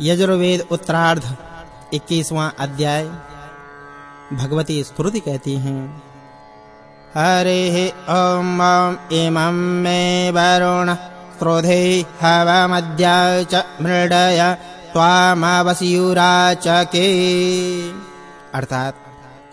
यजुर्वेद उत्तरार्ध 21वां अध्याय। भगवती स्तुति कहती हैं, हरे ॐ इमं मे वरुण, क्रोधे हवमद्य च मृडय, त्वामवस्युरा च के। अर्थात,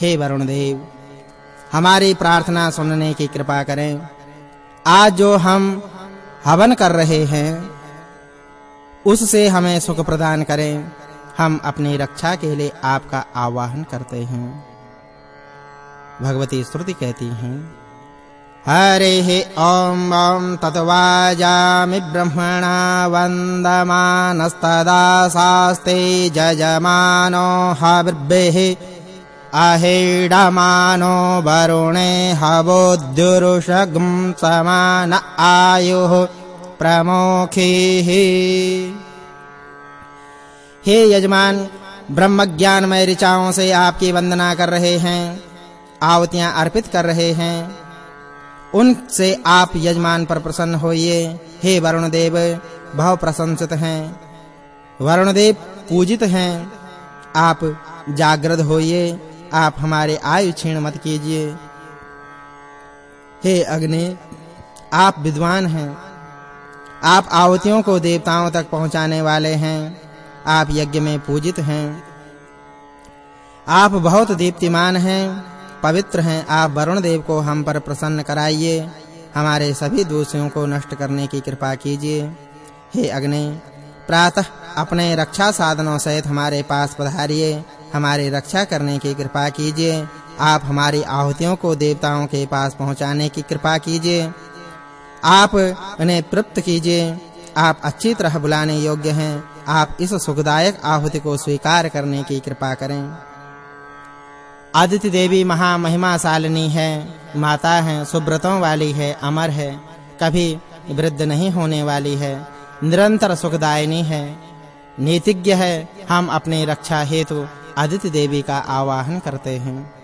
हे वरुण देव हमारी प्रार्थना सुनने की कृपा करें। आज जो हम हवन कर रहे हैं उससे हमें सुख प्रदान करें। हम अपनी रक्षा के लिए आपका आवाहन करते हैं। भगवती स्तुति कहती हैं, हरे ॐ ॐ तत्वाजामि ब्रह्मणा वन्दमानस्तदा शास्ते जजमानो हविर्भिः अहेडमानो वरुणे हवोद्युरुषगं समान आयुः। प्रमुखीः। हे यजमान ब्रह्म ज्ञानमय ऋचाओं से आपकी वंदना कर रहे हैं, आहुतियाँ अर्पित कर रहे हैं। उनसे आप यजमान पर प्रसन्न होइए। हे वरुण देव बहु प्रशंसित हैं। वरुण देव पूजित हैं। आप जागृत होइए। आप हमारे आयु क्षीण मत कीजिए। हे अग्नि, आप विद्वान हैं। आप आहुतियों को देवताओं तक पहुँचाने वाले हैं। आप यज्ञ में पूजित हैं। आप बहुत दीप्तिमान हैं। पवित्र हैं। आप वरुण देव को हम पर प्रसन्न कराइए। हमारे सभी दोषों को नष्ट करने की कृपा कीजिए। हे अग्नि, प्रातः अपने रक्षा साधनों सहित हमारे पास पधारिए। हमारी रक्षा करने की कृपा कीजिए। आप हमारी आहुतियों को देवताओं के पास पहुँचाने की कृपा कीजिए। आप उन्हें तृप्त कीजिए। आप अच्छी तरह बुलाने योग्य हैं। आप इस सुखदायक आहुति को स्वीकार करने की कृपा करें। आदित्य देवी महा महिमा सालिनी है। माता है सुब्रतों वाली है, अमर है। कभी वृद्ध नहीं होने वाली है। निरंतर सुखदायिनी है। नीतिज्ञ है। हम अपनी रक्षा हेतु आदित्य देवी का आवाहन करते हैं।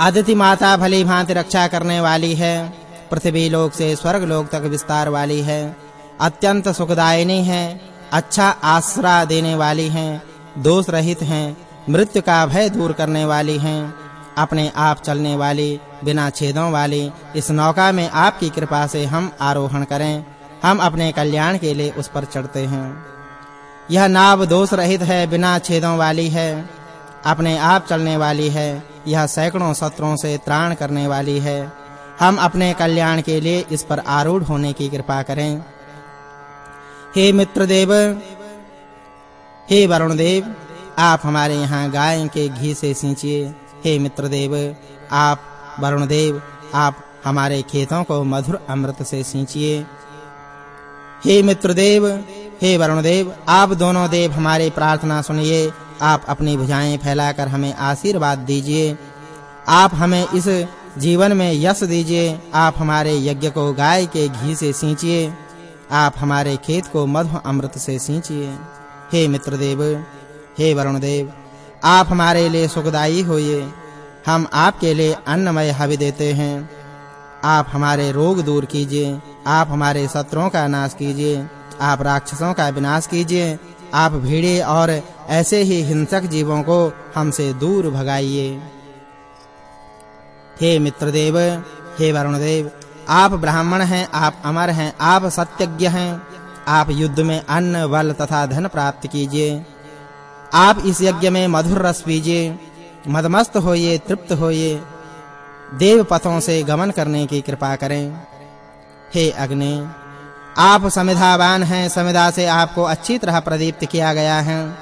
आदित्य माता भली भांति रक्षा करने वाली है। पृथ्वी लोक से स्वर्ग लोक तक विस्तार वाली है। अत्यंत सुखदायिनी है अच्छा आसरा देने वाली है, दोष रहित हैं, मृत्यु का भय दूर करने वाली हैं, अपने आप चलने वाली, बिना छेदों वाली, इस नौका में आपकी कृपा से हम आरोहण करें, हम अपने कल्याण के लिए उस पर चढ़ते हैं। यह नाव दोष रहित है, बिना छेदों वाली है, अपने आप चलने वाली है, यह सैकड़ों शत्रुओं से त्राण करने वाली है हम अपने कल्याण के लिए इस पर आरूढ़ होने की कृपा करें। हे मित्रदेव, हे वरुण देव आप हमारे यहाँ गाय के घी से सींचिए। हे मित्रदेव, आप वरुण देव आप हमारे खेतों को मधुर अमृत से सींचिए। हे मित्रदेव, हे वरुण देव आप दोनों देव हमारी प्रार्थना सुनिए। आप अपनी भुजाएँ फैलाकर हमें आशीर्वाद दीजिए। आप हमें इस जीवन में यश दीजिए। आप हमारे यज्ञ को गाय के घी से सींचिए। आप हमारे खेत को मधु अमृत से सींचिए। हे मित्रदेव हे वरुण देव, आप हमारे लिए सुखदाई होइए। हम आपके लिए अन्नमय हवि देते हैं। आप हमारे रोग दूर कीजिए। आप हमारे शत्रुओं का नाश कीजिए। आप राक्षसों का विनाश कीजिए। आप भीड़े और ऐसे ही हिंसक जीवों को हमसे दूर भगाइए। हे मित्रदेव, हे वरुण देव आप ब्राह्मण हैं, आप अमर हैं, आप सत्यज्ञ हैं। आप युद्ध में अन्न बल तथा धन प्राप्त कीजिए। आप इस यज्ञ में मधुर रस पीजिए, मदमस्त होइए, तृप्त होइए। देव पथों से गमन करने की कृपा करें। हे अग्नि, आप समिधावान हैं, समिधा से आपको अच्छी तरह प्रदीप्त किया गया है।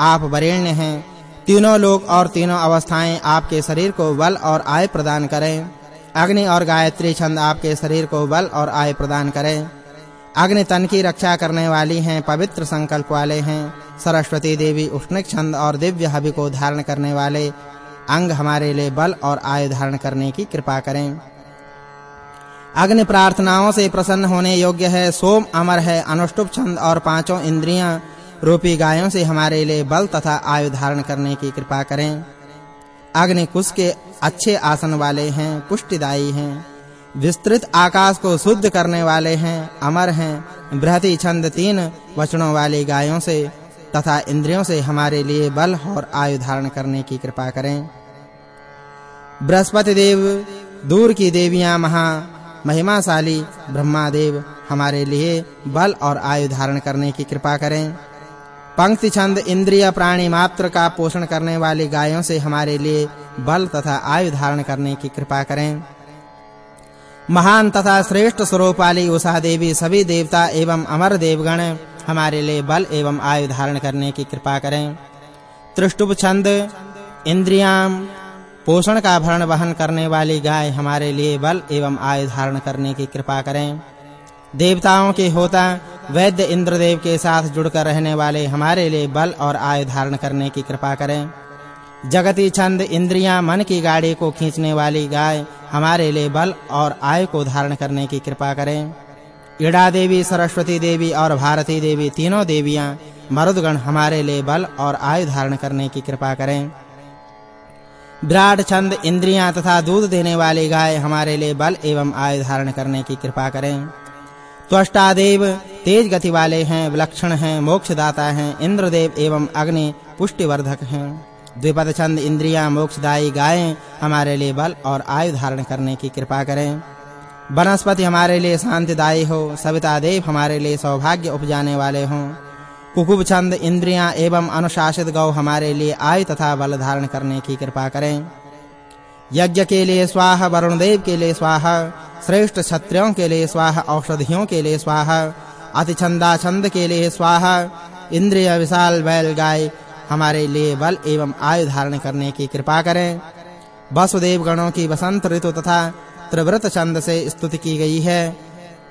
आप वरेण्य हैं तीनों लोक और तीनों अवस्थाएँ आपके शरीर को बल और आय प्रदान करें। अग्नि और गायत्री छंद आपके शरीर को बल और आय प्रदान करें। अग्नि तन की रक्षा करने वाली हैं, पवित्र संकल्प वाले हैं। सरस्वती देवी उष्णिक छंद और दिव्य हवि को धारण करने वाले अंग हमारे लिए बल और आय धारण करने की कृपा करें। अग्नि प्रार्थनाओं से प्रसन्न होने योग्य है, सोम अमर है, अनुष्टुप छंद और पाँचों इंद्रियाँ रूपी गायों से हमारे लिए बल तथा आयु धारण करने की कृपा करें। अग्नि कुश के अच्छे आसन वाले हैं, पुष्टिदायी हैं। विस्तृत आकाश को शुद्ध करने वाले हैं, अमर हैं। बृहति छंद तीन वचनों वाली गायों से तथा इंद्रियों से हमारे लिए बल और आयु धारण करने की कृपा करें। बृहस्पति देव, दूर की देवियाँ महा महिमाशाली ब्रह्मा देव, हमारे लिए बल और आयु धारण करने की कृपा करें। पंक्ति छंद इंद्रिय प्राणी मात्र का पोषण करने वाली गायों से हमारे लिए बल तथा आयु धारण करने की कृपा करें। महान तथा श्रेष्ठ स्वरूप वाली उषा देवी सभी देवता एवं अमर देवगण हमारे लिए बल एवं आयु धारण करने की कृपा करें। त्रिष्टुप छंद, इंद्रियाँ, पोषण का भरण वहन करने वाली गाय हमारे लिए बल एवं आयु धारण करने की कृपा करें। देवताओं के होता, वैद्य इंद्रदेव के साथ जुड़कर रहने वाले हमारे लिए बल और आयु धारण करने की कृपा करें। जगती छंद इंद्रियाँ मन की गाड़ी को खींचने वाली गाय हमारे लिए बल और आयु को धारण करने की कृपा करें। ईड़ा देवी, सरस्वती देवी और भारती देवी तीनों देवियाँ, मरुदगण हमारे लिए बल और आयु धारण करने की कृपा करें। विराट छंद इंद्रियाँ तथा दूध देने वाली गाय हमारे लिए बल एवं आयु धारण करने की कृपा करें। त्वष्टा देव तेज गति वाले हैं, विलक्षण हैं, मोक्षदाता हैं, इंद्रदेव एवं अग्नि पुष्टिवर्धक हैं। द्विपद छंद इंद्रियाँ मोक्षदायी गायें हमारे लिए बल और आयु धारण करने की कृपा करें। वनस्पति हमारे लिए शांतिदायी हो, सविता देव हमारे लिए सौभाग्य उपजाने वाले हों। कुकुब छंद इंद्रियाँ एवं अनुशासित गौ हमारे लिए आयु तथा बल धारण करने की कृपा करें। यज्ञ के लिए स्वाहा वरुण देव के लिए स्वाहा श्रेष्ठ क्षत्रियों के लिए स्वाहा, औषधियों के लिए स्वाहा, अति छंदा छंद के लिए स्वाहा, इंद्रिय विशाल बैल गाय हमारे लिए बल एवं आयु धारण करने की कृपा करें। वसुदेव गणों की वसंत ऋतु तथा त्रिव्रत छंद से स्तुति की गई है।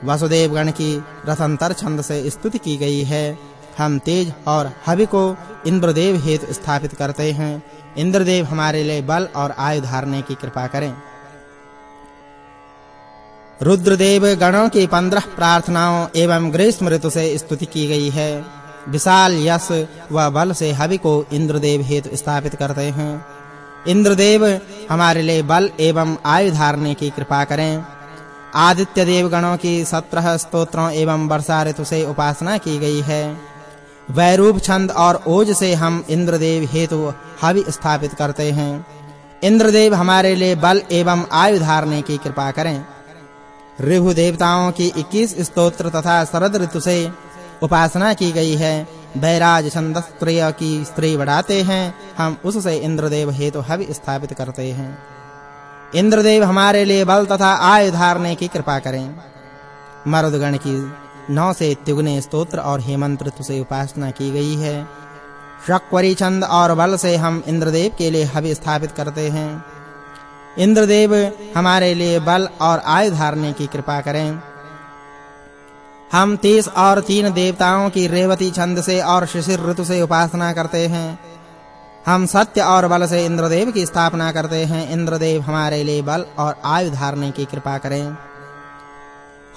वसुदेव गण की रथंतर छंद से स्तुति की गई है। हम तेज और हवि को इंद्रदेव हेतु स्थापित करते हैं। इंद्रदेव हमारे लिए बल और आयु धारने की कृपा करें। रुद्रदेव गणों की पंद्रह प्रार्थनाओं एवं ग्रीष्म ऋतु से स्तुति की गई है। विशाल यश व बल से हवि को इंद्रदेव हेतु स्थापित करते हैं। इंद्रदेव हमारे लिए बल एवं आयु धारने की कृपा करें। आदित्य देव गणों की 17 स्तोत्रों एवं वर्षा ऋतु से उपासना की गई है। वैरूप छंद और ओज से हम इंद्रदेव हेतु हवि स्थापित करते हैं। इंद्रदेव हमारे लिए बल एवं आयु धारने की कृपा करें। ऋभु देवताओं की 21 स्तोत्र तथा शरद ऋतु से उपासना की गई है। बैराज छंदस्त्रय की स्त्री बढ़ाते हैं। हम उससे इंद्रदेव हेतु हवि स्थापित करते हैं। इंद्रदेव हमारे लिए बल तथा आयु धारने की कृपा करें। मरुदगण की नौ से तिगुने स्तोत्र और हेमंत ऋतु से उपासना की गई है। शक्वरी छंद और बल से हम इंद्रदेव के लिए हवि स्थापित करते हैं। इंद्रदेव हमारे लिए बल और आयु धारने की कृपा करें। हम तीस और तीन देवताओं की रेवती छंद से और शिशिर ऋतु से उपासना करते हैं। हम सत्य और बल से इंद्रदेव की स्थापना करते हैं। इंद्रदेव हमारे लिए बल और आयु धारने की कृपा करें।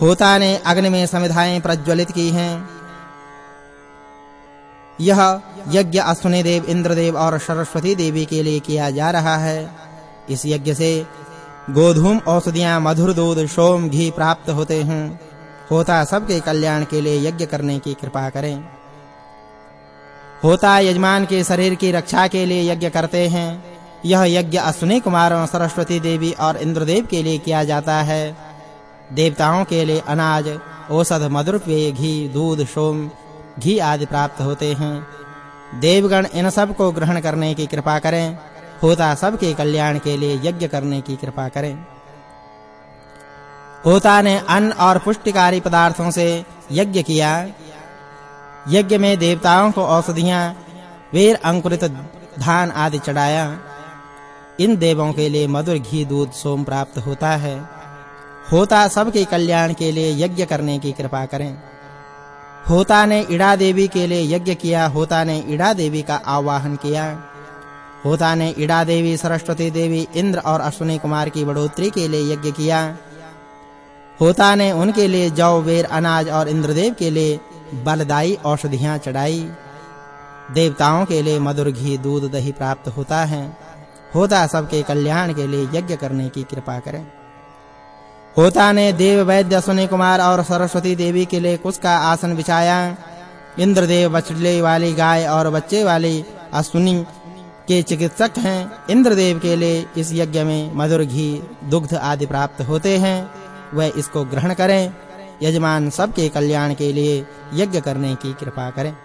होता ने अग्नि में समिधाएँ प्रज्वलित की हैं। यह यज्ञ अश्वनी देव, इंद्रदेव और सरस्वती देवी के लिए किया जा रहा है। इस यज्ञ से गोधूम, औषधियाँ, मधुर दूध, सोम, घी प्राप्त होते हैं। होता सबके कल्याण के लिए यज्ञ करने की कृपा करें। होता यजमान के शरीर की रक्षा के लिए यज्ञ करते हैं। यह यज्ञ अश्विनी कुमारों, सरस्वती देवी और इंद्रदेव के लिए किया जाता है। देवताओं के लिए अनाज, औषध मधुर पेय घी, दूध, सोम, घी आदि प्राप्त होते हैं। देवगण इन सबको ग्रहण करने की कृपा करें। होता सबके कल्याण के लिए यज्ञ करने की कृपा करें। होता ने अन्न और पुष्टिकारी पदार्थों से यज्ञ किया। यज्ञ में देवताओं को औषधियाँ, वेर अंकुरित धान आदि चढ़ाया। इन देवों के लिए मधुर घी, दूध, सोम प्राप्त होता है। होता सबके कल्याण के लिए यज्ञ करने की कृपा करें। होता ने इड़ा देवी के लिए यज्ञ किया। होता ने इड़ा देवी का आवाहन किया। होता ने इड़ा देवी सरस्वती देवी, इंद्र और अश्विनी कुमार की बढ़ोतरी के लिए यज्ञ किया। होता ने उनके लिए जौ, वेर, अनाज और इंद्रदेव के लिए बलदाई औषधियाँ चढ़ाई। देवताओं के लिए मधुर घी, दूध, दही प्राप्त होता है। होता सबके कल्याण के लिए यज्ञ करने की कृपा करें। होता ने देव वैद्य, अश्विनी कुमार और सरस्वती देवी के लिए कुछ का आसन बिछाया। इंद्रदेव बछड़े वाली गाय और बच्चे वाली अश्विनी के चिकित्सक हैं। इंद्रदेव के लिए इस यज्ञ में मधुर घी, दुग्ध आदि प्राप्त होते हैं। वह इसको ग्रहण करें। यजमान सबके कल्याण के लिए यज्ञ करने की कृपा करें।